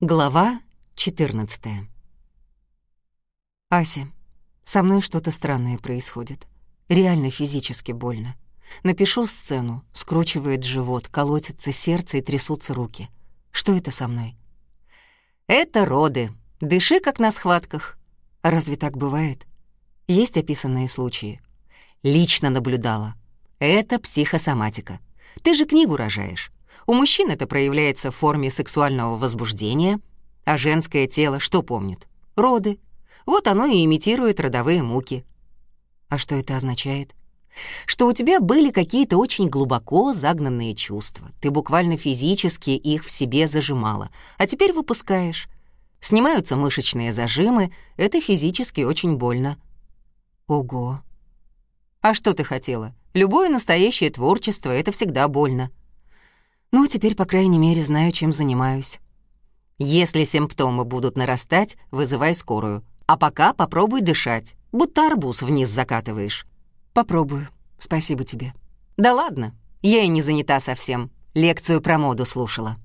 Глава 14 Ася, со мной что-то странное происходит. Реально физически больно. Напишу сцену, скручивает живот, колотится сердце и трясутся руки. Что это со мной? Это роды. Дыши, как на схватках. Разве так бывает? Есть описанные случаи. Лично наблюдала. Это психосоматика. Ты же книгу рожаешь. У мужчин это проявляется в форме сексуального возбуждения, а женское тело что помнит? Роды. Вот оно и имитирует родовые муки. А что это означает? Что у тебя были какие-то очень глубоко загнанные чувства. Ты буквально физически их в себе зажимала, а теперь выпускаешь. Снимаются мышечные зажимы, это физически очень больно. Ого. А что ты хотела? Любое настоящее творчество — это всегда больно. Ну, теперь, по крайней мере, знаю, чем занимаюсь. Если симптомы будут нарастать, вызывай скорую. А пока попробуй дышать, будто арбуз вниз закатываешь. Попробую. Спасибо тебе. Да ладно, я и не занята совсем. Лекцию про моду слушала.